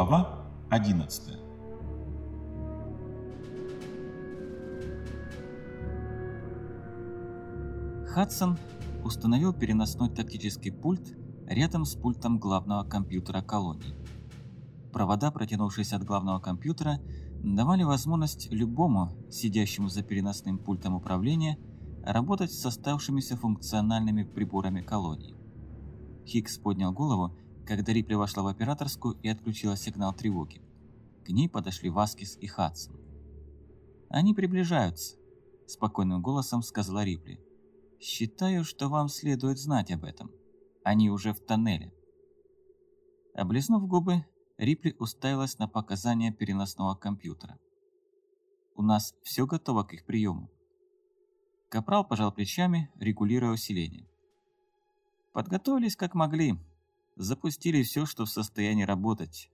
Глава 11 Хадсон установил переносной тактический пульт рядом с пультом главного компьютера колонии. Провода, протянувшиеся от главного компьютера, давали возможность любому, сидящему за переносным пультом управления, работать с оставшимися функциональными приборами колонии. Хикс поднял голову, когда Рипли вошла в операторскую и отключила сигнал тревоги. К ней подошли Васкис и Хадсон. «Они приближаются», – спокойным голосом сказала Рипли. «Считаю, что вам следует знать об этом. Они уже в тоннеле». Облизнув губы, Рипли уставилась на показания переносного компьютера. «У нас все готово к их приему». Капрал пожал плечами, регулируя усиление. Подготовились как могли. Запустили все, что в состоянии работать.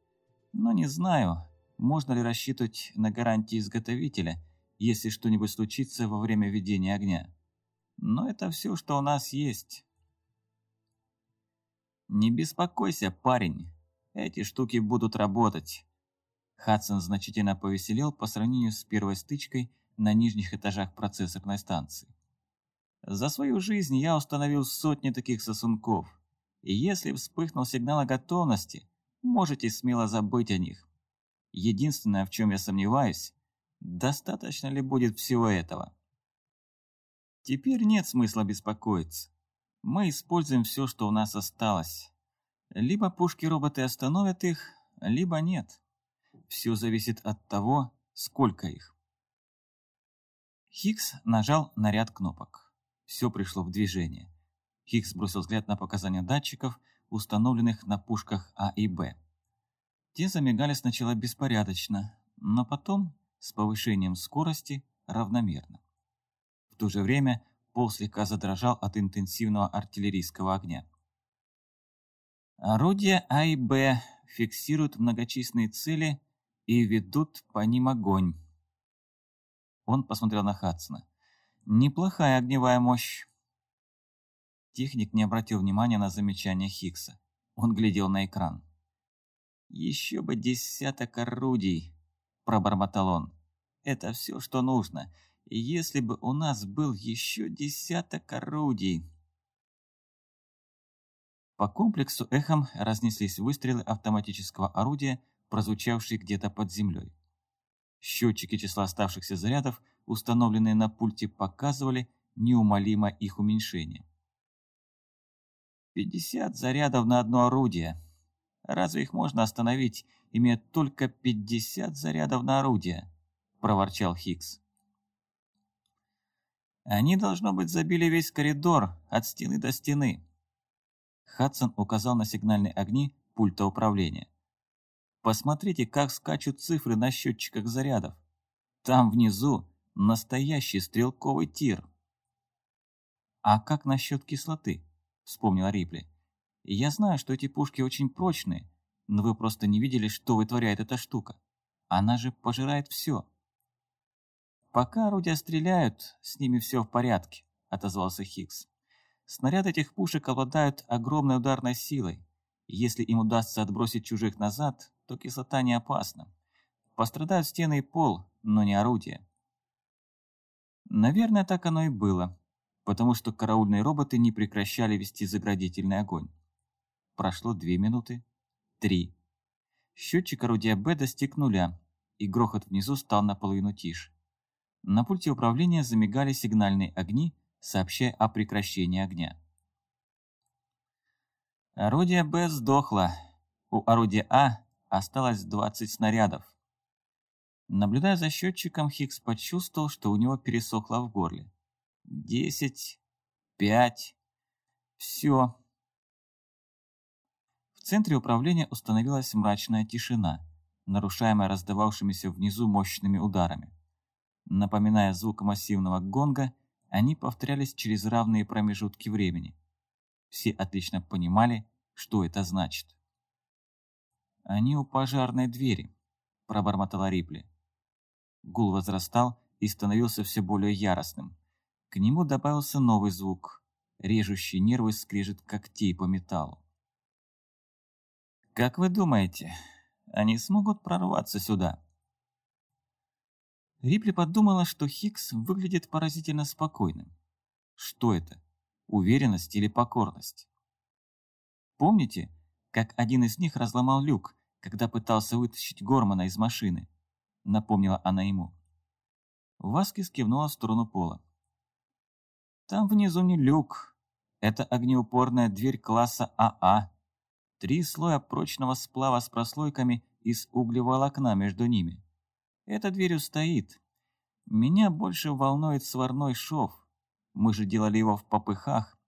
Но не знаю, можно ли рассчитывать на гарантии изготовителя, если что-нибудь случится во время ведения огня. Но это все, что у нас есть. Не беспокойся, парень. Эти штуки будут работать. Хадсон значительно повеселел по сравнению с первой стычкой на нижних этажах процессорной станции. За свою жизнь я установил сотни таких сосунков, и если вспыхнул сигнал о готовности, можете смело забыть о них. Единственное, в чем я сомневаюсь, достаточно ли будет всего этого. Теперь нет смысла беспокоиться. Мы используем все, что у нас осталось. Либо пушки-роботы остановят их, либо нет. Все зависит от того, сколько их. Хикс нажал на ряд кнопок. Все пришло в движение. Хиггс бросил взгляд на показания датчиков, установленных на пушках А и Б. Те замигали сначала беспорядочно, но потом, с повышением скорости, равномерно. В то же время пол слегка задрожал от интенсивного артиллерийского огня. Орудия А и Б фиксируют многочисленные цели и ведут по ним огонь. Он посмотрел на Хадсона. Неплохая огневая мощь. Техник не обратил внимания на замечание Хиггса. Он глядел на экран. «Еще бы десяток орудий!» – пробормотал он. «Это все, что нужно. И если бы у нас был еще десяток орудий...» По комплексу эхом разнеслись выстрелы автоматического орудия, прозвучавшие где-то под землей. Счетчики числа оставшихся зарядов – установленные на пульте, показывали неумолимо их уменьшение. 50 зарядов на одно орудие. Разве их можно остановить, имея только 50 зарядов на орудие? проворчал Хикс. Они, должно быть, забили весь коридор от стены до стены. Хадсон указал на сигнальные огни пульта управления. Посмотрите, как скачут цифры на счетчиках зарядов. Там внизу Настоящий стрелковый тир. «А как насчет кислоты?» – вспомнила Рипли. «Я знаю, что эти пушки очень прочные, но вы просто не видели, что вытворяет эта штука. Она же пожирает все». «Пока орудия стреляют, с ними все в порядке», – отозвался Хикс. «Снаряды этих пушек обладают огромной ударной силой. Если им удастся отбросить чужих назад, то кислота не опасна. Пострадают стены и пол, но не орудия. Наверное, так оно и было, потому что караульные роботы не прекращали вести заградительный огонь. Прошло две минуты, три. Счетчик орудия Б достиг нуля, и грохот внизу стал наполовину тише. На пульте управления замигали сигнальные огни, сообщая о прекращении огня. Орудие Б сдохло. У орудия А осталось 20 снарядов. Наблюдая за счетчиком, Хикс почувствовал, что у него пересохло в горле. Десять, пять, все. В центре управления установилась мрачная тишина, нарушаемая раздававшимися внизу мощными ударами. Напоминая звук массивного гонга, они повторялись через равные промежутки времени. Все отлично понимали, что это значит. «Они у пожарной двери», – пробормотала Рипли. Гул возрастал и становился все более яростным. К нему добавился новый звук, режущий нервы скрежет когтей по металлу. «Как вы думаете, они смогут прорваться сюда. Рипли подумала, что Хикс выглядит поразительно спокойным. Что это? Уверенность или покорность? Помните, как один из них разломал люк, когда пытался вытащить Гормана из машины? Напомнила она ему. Васкис кивнула в сторону пола. Там внизу не люк. Это огнеупорная дверь класса АА. Три слоя прочного сплава с прослойками из углеволокна между ними. Эта дверь устоит. Меня больше волнует сварной шов. Мы же делали его в попыхах.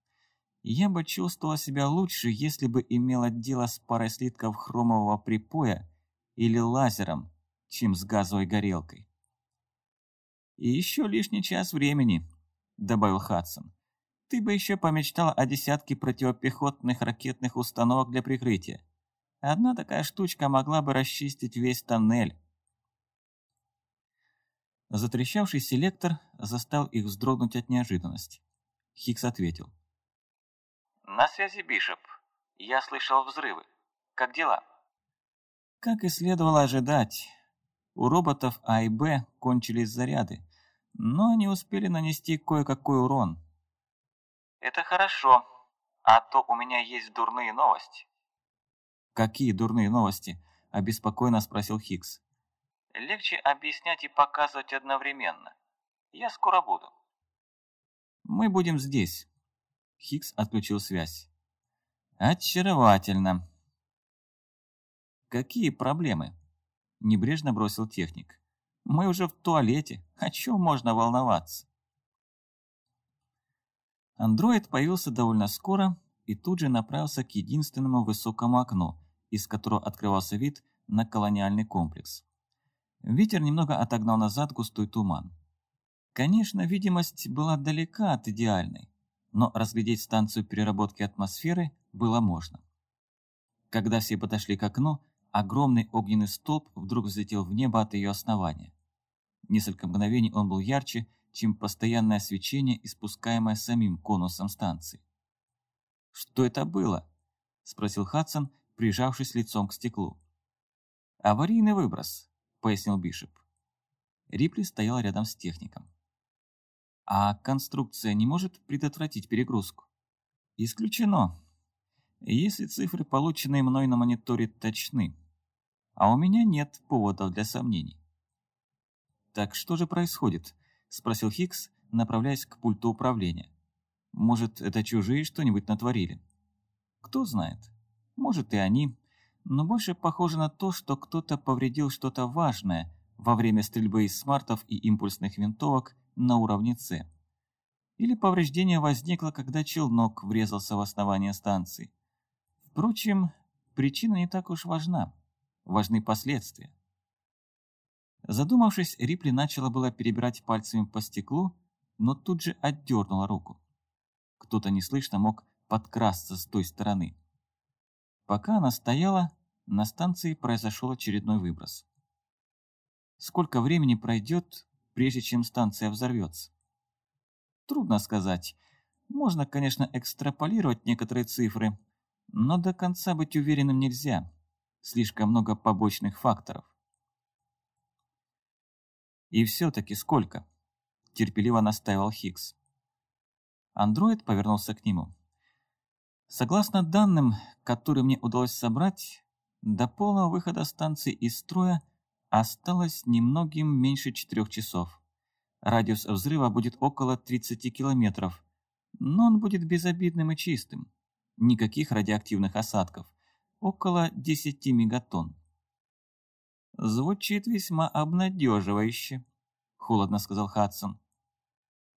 Я бы чувствовала себя лучше, если бы имела дело с парой слитков хромового припоя или лазером, чем с газовой горелкой. «И еще лишний час времени», — добавил Хадсон. «Ты бы еще помечтал о десятке противопехотных ракетных установок для прикрытия. Одна такая штучка могла бы расчистить весь тоннель». Затрещавший селектор заставил их вздрогнуть от неожиданности. Хикс ответил. «На связи Бишоп. Я слышал взрывы. Как дела?» Как и следовало ожидать, у роботов А и Б кончились заряды, но они успели нанести кое-какой урон. «Это хорошо, а то у меня есть дурные новости». «Какие дурные новости?» – обеспокоенно спросил Хикс. Легче объяснять и показывать одновременно. Я скоро буду. Мы будем здесь. Хикс отключил связь. Очаровательно. Какие проблемы? Небрежно бросил техник. Мы уже в туалете. О чем можно волноваться? Андроид появился довольно скоро и тут же направился к единственному высокому окну, из которого открывался вид на колониальный комплекс. Ветер немного отогнал назад густой туман. Конечно, видимость была далека от идеальной, но разглядеть станцию переработки атмосферы было можно. Когда все подошли к окну, огромный огненный столб вдруг взлетел в небо от ее основания. Несколько мгновений он был ярче, чем постоянное свечение, испускаемое самим конусом станции. «Что это было?» – спросил Хадсон, прижавшись лицом к стеклу. «Аварийный выброс», — пояснил Бишоп. Рипли стоял рядом с техником. «А конструкция не может предотвратить перегрузку?» «Исключено. Если цифры, полученные мной на мониторе, точны. А у меня нет поводов для сомнений». «Так что же происходит?» — спросил Хикс, направляясь к пульту управления. «Может, это чужие что-нибудь натворили?» «Кто знает. Может, и они, но больше похоже на то, что кто-то повредил что-то важное во время стрельбы из смартов и импульсных винтовок на уровне С. Или повреждение возникло, когда челнок врезался в основание станции. Впрочем, причина не так уж важна. Важны последствия. Задумавшись, Рипли начала было перебирать пальцами по стеклу, но тут же отдернула руку. Кто-то неслышно мог подкрасться с той стороны. Пока она стояла, на станции произошел очередной выброс. Сколько времени пройдет, прежде чем станция взорвется? Трудно сказать. Можно, конечно, экстраполировать некоторые цифры, но до конца быть уверенным нельзя. Слишком много побочных факторов. «И все-таки сколько?» – терпеливо настаивал Хиггс. Андроид повернулся к нему. Согласно данным, которые мне удалось собрать, до полного выхода станции из строя осталось немногим меньше четырех часов. Радиус взрыва будет около 30 километров, но он будет безобидным и чистым. Никаких радиоактивных осадков. Около 10 мегатонн. «Звучит весьма обнадеживающе», — холодно сказал Хадсон.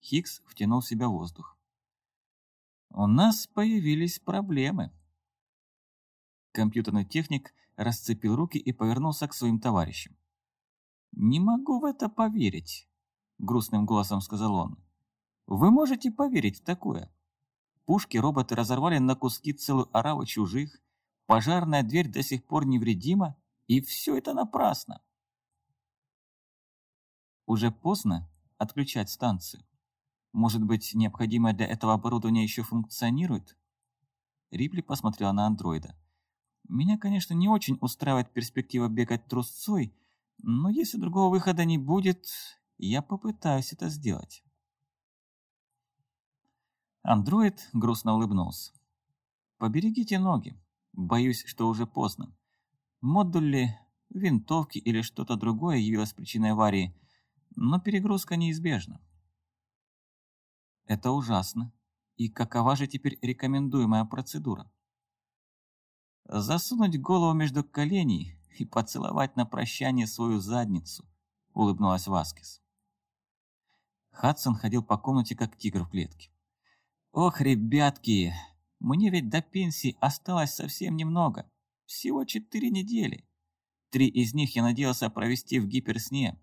Хикс втянул в себя воздух. У нас появились проблемы. Компьютерный техник расцепил руки и повернулся к своим товарищам. «Не могу в это поверить», — грустным голосом сказал он. «Вы можете поверить в такое? Пушки-роботы разорвали на куски целую ораву чужих, пожарная дверь до сих пор невредима, и все это напрасно». Уже поздно отключать станцию. Может быть, необходимое для этого оборудование еще функционирует? Рипли посмотрела на андроида. Меня, конечно, не очень устраивает перспектива бегать трусцой, но если другого выхода не будет, я попытаюсь это сделать. Андроид грустно улыбнулся. «Поберегите ноги. Боюсь, что уже поздно. Модули, винтовки или что-то другое явилось причиной аварии, но перегрузка неизбежна». «Это ужасно. И какова же теперь рекомендуемая процедура?» «Засунуть голову между коленей и поцеловать на прощание свою задницу», — улыбнулась Васкис. Хадсон ходил по комнате, как тигр в клетке. Ох, ребятки, мне ведь до пенсии осталось совсем немного. Всего четыре недели. Три из них я надеялся провести в гиперсне.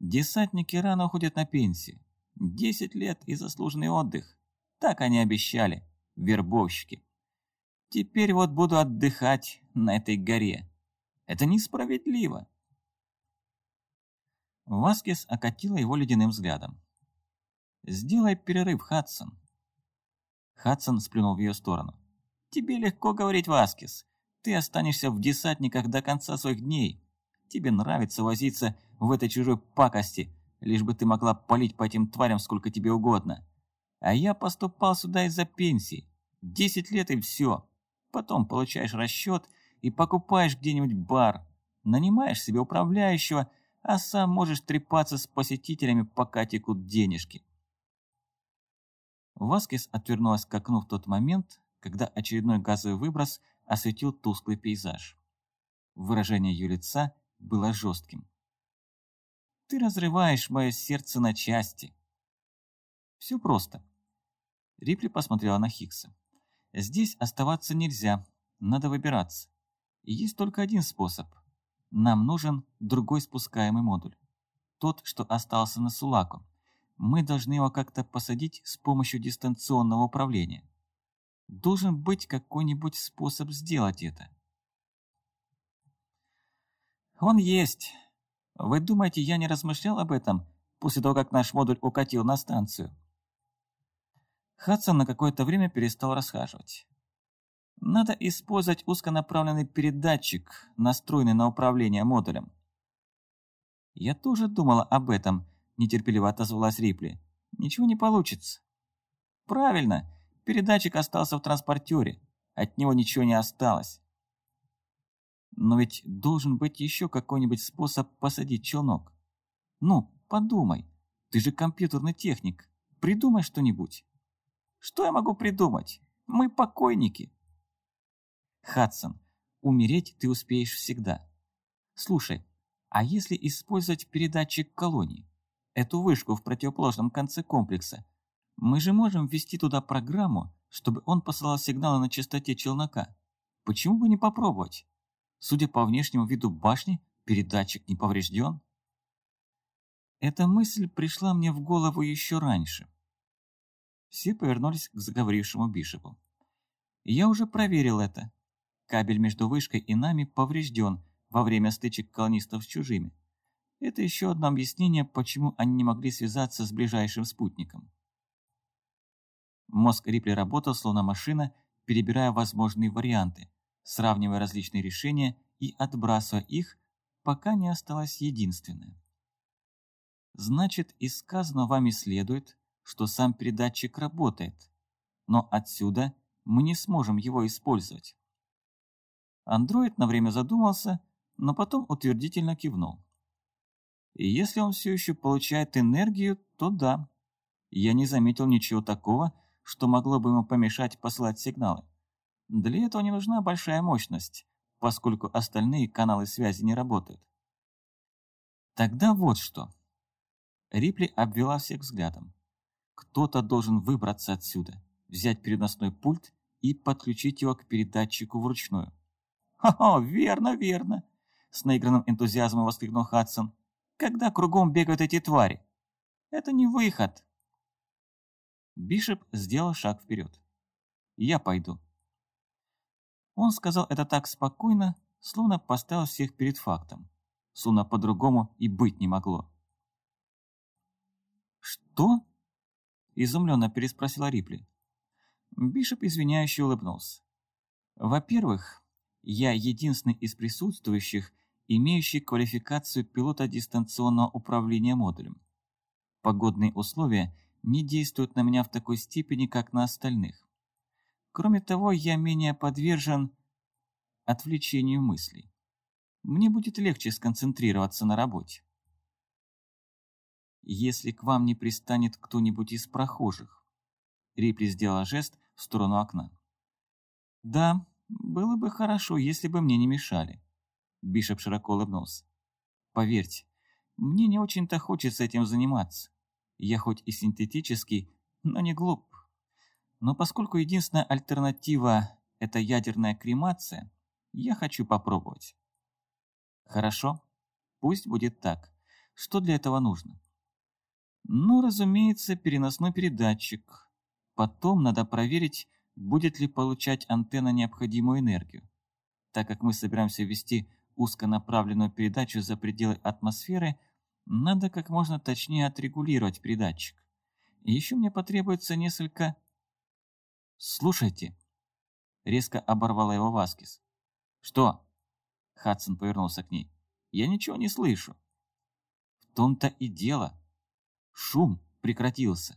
Десантники рано уходят на пенсию. Десять лет и заслуженный отдых. Так они обещали, вербовщики. Теперь вот буду отдыхать на этой горе. Это несправедливо. Васкес окатила его ледяным взглядом. «Сделай перерыв, Хадсон. Хадсон сплюнул в ее сторону. «Тебе легко говорить, Васкис. Ты останешься в десантниках до конца своих дней. Тебе нравится возиться в этой чужой пакости, лишь бы ты могла палить по этим тварям сколько тебе угодно. А я поступал сюда из-за пенсии. Десять лет и все. Потом получаешь расчет и покупаешь где-нибудь бар. Нанимаешь себе управляющего, а сам можешь трепаться с посетителями, пока текут денежки. Васкис отвернулась к окну в тот момент, когда очередной газовый выброс осветил тусклый пейзаж. Выражение ее лица было жестким. «Ты разрываешь мое сердце на части». «Все просто». Рипли посмотрела на Хиггса. «Здесь оставаться нельзя, надо выбираться. И есть только один способ. Нам нужен другой спускаемый модуль. Тот, что остался на Сулаку мы должны его как-то посадить с помощью дистанционного управления. Должен быть какой-нибудь способ сделать это. Он есть. Вы думаете, я не размышлял об этом после того, как наш модуль укатил на станцию? Хадсон на какое-то время перестал расхаживать. Надо использовать узконаправленный передатчик, настроенный на управление модулем. Я тоже думала об этом, нетерпеливо отозвалась Рипли. «Ничего не получится». «Правильно, передатчик остался в транспортере, от него ничего не осталось». «Но ведь должен быть еще какой-нибудь способ посадить челнок. Ну, подумай, ты же компьютерный техник, придумай что-нибудь». «Что я могу придумать? Мы покойники». «Хадсон, умереть ты успеешь всегда. Слушай, а если использовать передатчик колонии? Эту вышку в противоположном конце комплекса, мы же можем ввести туда программу, чтобы он посылал сигналы на частоте челнока. Почему бы не попробовать? Судя по внешнему виду башни, передатчик не поврежден. Эта мысль пришла мне в голову еще раньше. Все повернулись к заговорившему Бишопу. Я уже проверил это. Кабель между вышкой и нами поврежден во время стычек колонистов с чужими. Это еще одно объяснение, почему они не могли связаться с ближайшим спутником. Мозг Рипли работал словно машина, перебирая возможные варианты, сравнивая различные решения и отбрасывая их, пока не осталось единственное. Значит, из сказанного вами следует, что сам передатчик работает, но отсюда мы не сможем его использовать. Андроид на время задумался, но потом утвердительно кивнул. И если он все еще получает энергию, то да. Я не заметил ничего такого, что могло бы ему помешать посылать сигналы. Для этого не нужна большая мощность, поскольку остальные каналы связи не работают. Тогда вот что. Рипли обвела всех взглядом. Кто-то должен выбраться отсюда, взять переносной пульт и подключить его к передатчику вручную. «Хо-хо, верно, верно!» С наигранным энтузиазмом воскликнул Хадсон когда кругом бегают эти твари. Это не выход. Бишоп сделал шаг вперед. Я пойду. Он сказал это так спокойно, словно поставил всех перед фактом. Словно по-другому и быть не могло. «Что?» – изумленно переспросила Рипли. Бишоп извиняюще улыбнулся. «Во-первых, Я единственный из присутствующих, имеющий квалификацию пилота дистанционного управления модулем. Погодные условия не действуют на меня в такой степени, как на остальных. Кроме того, я менее подвержен отвлечению мыслей. Мне будет легче сконцентрироваться на работе. Если к вам не пристанет кто-нибудь из прохожих. Рипли сделала жест в сторону окна. Да, было бы хорошо, если бы мне не мешали. Бишоп широко улыбнулся. Поверьте, мне не очень-то хочется этим заниматься. Я хоть и синтетический, но не глуп. Но поскольку единственная альтернатива – это ядерная кремация, я хочу попробовать. Хорошо, пусть будет так. Что для этого нужно? Ну, разумеется, переносной передатчик. Потом надо проверить, будет ли получать антенна необходимую энергию. Так как мы собираемся ввести узконаправленную передачу за пределы атмосферы, надо как можно точнее отрегулировать передатчик. Еще мне потребуется несколько... «Слушайте!» — резко оборвала его Васкис. «Что?» — Хадсон повернулся к ней. «Я ничего не слышу». «В том-то и дело. Шум прекратился.